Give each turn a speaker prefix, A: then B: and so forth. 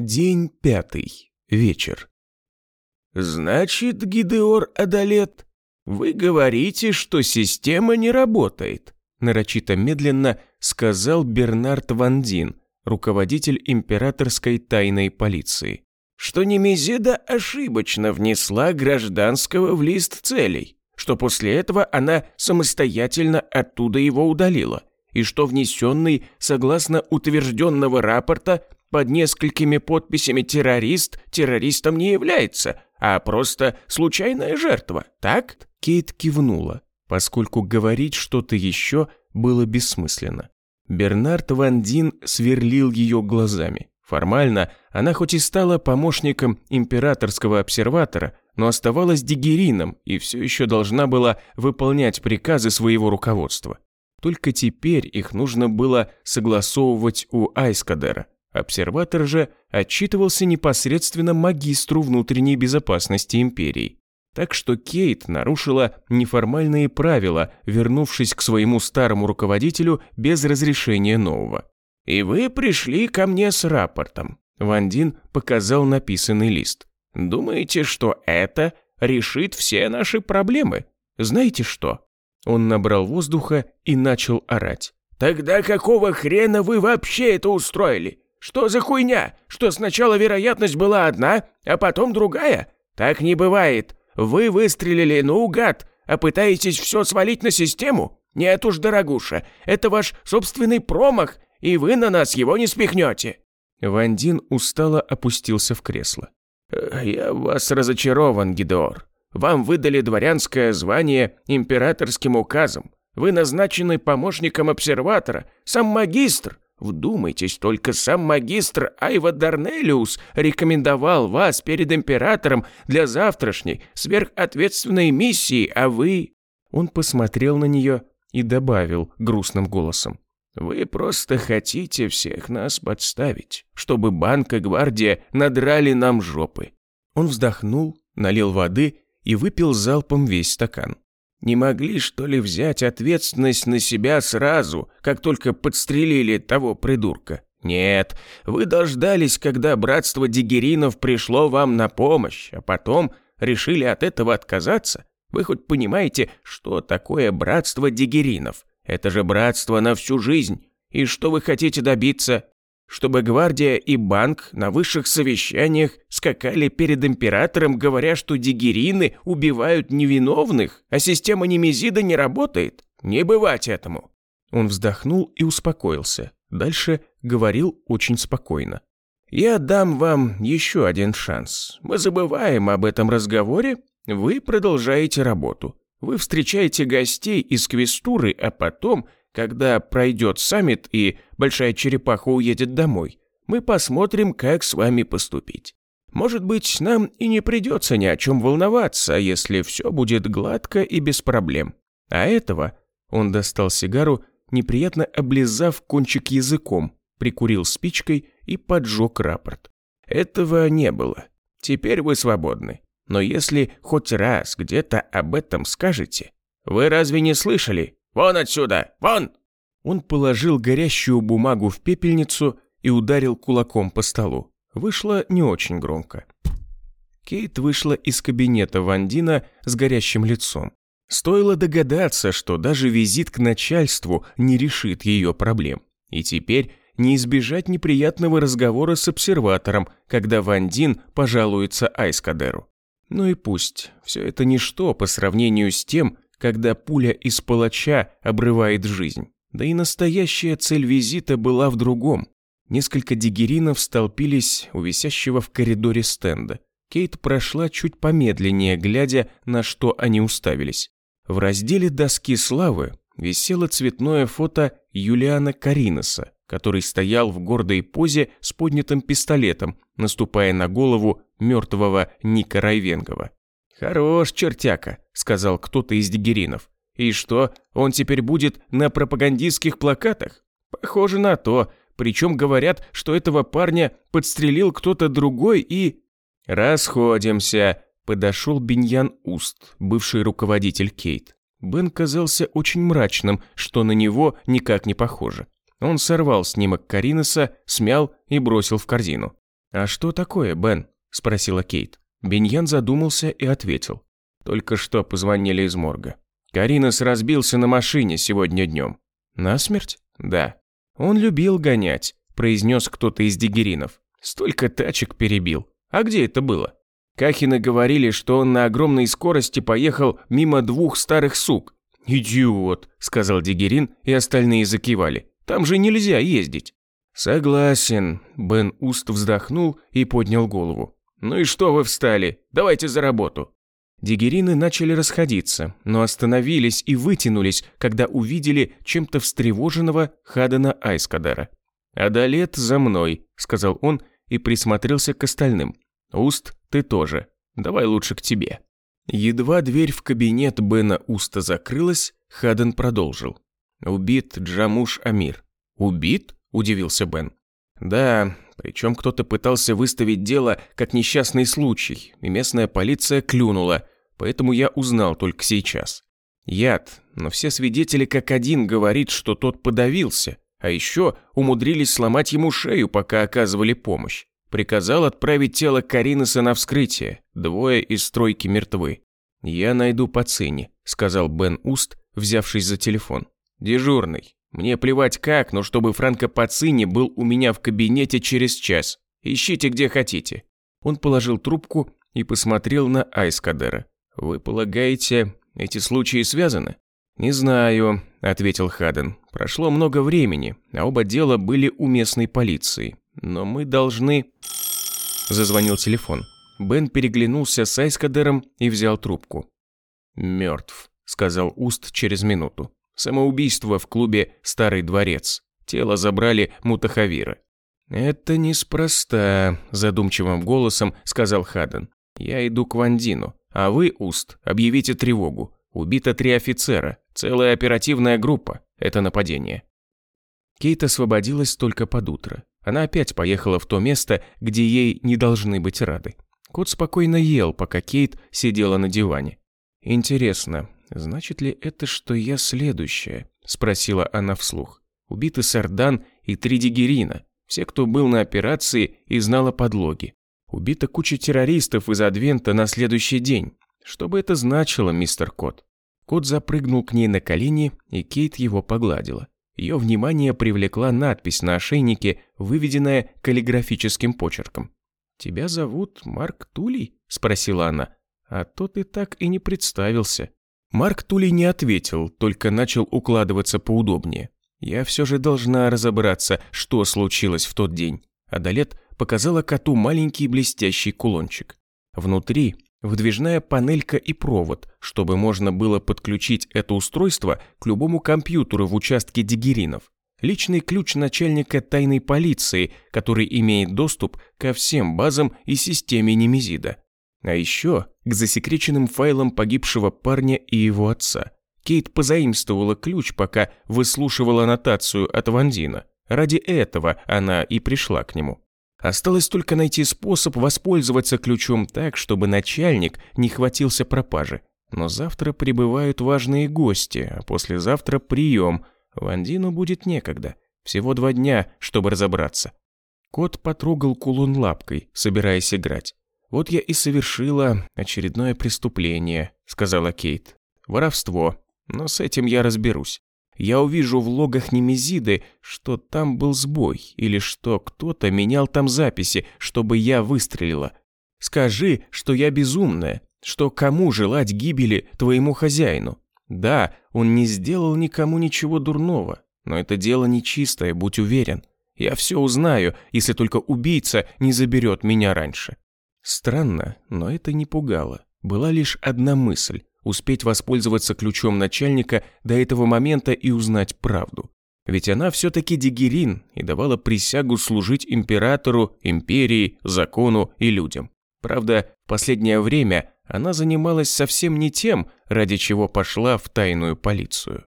A: День пятый. Вечер.
B: «Значит, Гидеор Адалет, вы говорите, что система не работает»,
A: нарочито медленно сказал Бернард Вандин, руководитель императорской тайной полиции.
B: «Что Немезида ошибочно внесла гражданского в лист целей, что после этого она самостоятельно оттуда его удалила, и что внесенный, согласно утвержденного рапорта, под несколькими подписями террорист террористом не является, а просто случайная жертва, так?
A: Кейт кивнула, поскольку говорить что-то еще было бессмысленно. Бернард Ван Дин сверлил ее глазами. Формально она хоть и стала помощником императорского обсерватора, но оставалась дигерином и все еще должна была выполнять приказы своего руководства. Только теперь их нужно было согласовывать у Айскадера, Обсерватор же отчитывался непосредственно магистру внутренней безопасности империи. Так что Кейт нарушила неформальные правила, вернувшись к своему старому руководителю без разрешения нового. «И вы пришли ко мне с рапортом», – Вандин показал написанный лист. «Думаете, что это решит все наши проблемы? Знаете что?» Он набрал воздуха и начал орать. «Тогда какого хрена вы вообще это устроили? Что за хуйня? Что сначала вероятность была одна, а потом другая? Так не бывает. Вы выстрелили наугад, а пытаетесь все свалить на систему? Нет уж, дорогуша, это ваш собственный промах, и вы на нас его не спихнете». Вандин устало опустился в кресло. «Э, «Я вас разочарован, Гидеор. Вам выдали дворянское звание императорским указом. Вы назначены помощником обсерватора, сам магистр. Вдумайтесь, только сам магистр Айва Дарнелиус рекомендовал вас перед императором для завтрашней сверхответственной миссии, а вы...» Он посмотрел на нее и добавил грустным голосом. «Вы просто хотите всех нас подставить, чтобы банк и гвардия надрали нам жопы». Он вздохнул, налил воды и выпил залпом весь стакан. Не могли, что ли, взять ответственность на себя сразу, как только подстрелили того придурка? Нет, вы дождались, когда братство дигеринов пришло вам на помощь, а потом решили от этого отказаться? Вы хоть понимаете, что такое братство дигеринов? Это же братство на всю жизнь. И что вы хотите добиться? Чтобы гвардия и банк на высших совещаниях скакали перед императором, говоря, что дигерины убивают невиновных, а система Немезида не работает? Не бывать этому!» Он вздохнул и успокоился. Дальше говорил очень спокойно. «Я дам вам еще один шанс. Мы забываем об этом разговоре, вы продолжаете работу. Вы встречаете гостей из квестуры, а потом – когда пройдет саммит и Большая Черепаха уедет домой, мы посмотрим, как с вами поступить. Может быть, нам и не придется ни о чем волноваться, если все будет гладко и без проблем. А этого он достал сигару, неприятно облизав кончик языком, прикурил спичкой и поджег рапорт. Этого не было. Теперь вы свободны. Но если хоть раз где-то об этом скажете... Вы разве не слышали? Вон отсюда! Вон!» Он положил горящую бумагу в пепельницу и ударил кулаком по столу. Вышло не очень громко. Кейт вышла из кабинета Вандина с горящим лицом. Стоило догадаться, что даже визит к начальству не решит ее проблем. И теперь не избежать неприятного разговора с обсерватором, когда Вандин пожалуется Айскадеру. Ну и пусть, все это ничто по сравнению с тем, когда пуля из палача обрывает жизнь. Да и настоящая цель визита была в другом. Несколько дигеринов столпились у висящего в коридоре стенда. Кейт прошла чуть помедленнее, глядя, на что они уставились. В разделе доски славы висело цветное фото Юлиана Кариноса, который стоял в гордой позе с поднятым пистолетом, наступая на голову мертвого Ника Райвенгова. «Хорош, чертяка», — сказал кто-то из дигеринов. «И что, он теперь будет на пропагандистских плакатах?» «Похоже на то. Причем говорят, что этого парня подстрелил кто-то другой и...» «Расходимся», — подошел Беньян Уст, бывший руководитель Кейт. Бен казался очень мрачным, что на него никак не похоже. Он сорвал снимок Кариноса, смял и бросил в корзину. «А что такое, Бен?» – спросила Кейт. Беньян задумался и ответил. «Только что позвонили из морга. Каринос разбился на машине сегодня днем». «Насмерть?» «Да». «Он любил гонять», – произнес кто-то из дигеринов. «Столько тачек перебил. А где это было?» Кахины говорили, что он на огромной скорости поехал мимо двух старых сук. «Идиот», – сказал Дигерин, и остальные закивали. «Там же нельзя ездить». «Согласен», – Бен Уст вздохнул и поднял голову. «Ну и что вы встали? Давайте за работу». Дигерины начали расходиться, но остановились и вытянулись, когда увидели чем-то встревоженного Хадана Айскадара. «Адалет за мной», – сказал он и присмотрелся к остальным. «Уст, ты тоже. Давай лучше к тебе». Едва дверь в кабинет Бена Уста закрылась, Хаден продолжил. «Убит Джамуш Амир». «Убит?» – удивился Бен. «Да, причем кто-то пытался выставить дело как несчастный случай, и местная полиция клюнула, поэтому я узнал только сейчас. Яд, но все свидетели как один говорит, что тот подавился, а еще умудрились сломать ему шею, пока оказывали помощь. Приказал отправить тело Кариноса на вскрытие. Двое из стройки мертвы. «Я найду Пацини», – сказал Бен Уст, взявшись за телефон. «Дежурный. Мне плевать как, но чтобы Франко Пацини был у меня в кабинете через час. Ищите где хотите». Он положил трубку и посмотрел на Айскадера. «Вы полагаете, эти случаи связаны?» «Не знаю», – ответил Хаден. «Прошло много времени, а оба дела были у местной полиции. Но мы должны...» Зазвонил телефон. Бен переглянулся с Айскадером и взял трубку. «Мертв», — сказал Уст через минуту. «Самоубийство в клубе «Старый дворец». Тело забрали мутахавиры». «Это неспроста», – задумчивым голосом сказал Хаден. «Я иду к Вандину, а вы, Уст, объявите тревогу. Убито три офицера, целая оперативная группа. Это нападение». Кейт освободилась только под утро. Она опять поехала в то место, где ей не должны быть рады. Кот спокойно ел, пока Кейт сидела на диване. «Интересно, значит ли это, что я следующая?» – спросила она вслух. Убиты Сардан и три дигерина, все, кто был на операции и знала подлоги. Убита куча террористов из Адвента на следующий день. Что бы это значило, мистер Кот? Кот запрыгнул к ней на колени, и Кейт его погладила. Ее внимание привлекла надпись на ошейнике, выведенная каллиграфическим почерком. «Тебя зовут Марк Тулей?» – спросила она. «А то ты так и не представился». Марк Тулей не ответил, только начал укладываться поудобнее. «Я все же должна разобраться, что случилось в тот день». Адалет показала коту маленький блестящий кулончик. Внутри Вдвижная панелька и провод, чтобы можно было подключить это устройство к любому компьютеру в участке дигеринов. Личный ключ начальника тайной полиции, который имеет доступ ко всем базам и системе Немезида. А еще к засекреченным файлам погибшего парня и его отца. Кейт позаимствовала ключ, пока выслушивала аннотацию от Вандина. Ради этого она и пришла к нему. Осталось только найти способ воспользоваться ключом так, чтобы начальник не хватился пропажи. Но завтра прибывают важные гости, а послезавтра прием. Вандину будет некогда. Всего два дня, чтобы разобраться. Кот потрогал кулон лапкой, собираясь играть. «Вот я и совершила очередное преступление», — сказала Кейт. «Воровство. Но с этим я разберусь я увижу в логах Немезиды, что там был сбой, или что кто-то менял там записи, чтобы я выстрелила. Скажи, что я безумная, что кому желать гибели твоему хозяину? Да, он не сделал никому ничего дурного, но это дело нечистое, будь уверен. Я все узнаю, если только убийца не заберет меня раньше. Странно, но это не пугало. Была лишь одна мысль успеть воспользоваться ключом начальника до этого момента и узнать правду. Ведь она все-таки дигерин и давала присягу служить императору, империи, закону и людям. Правда, в последнее время она занималась совсем не тем, ради чего пошла в тайную полицию.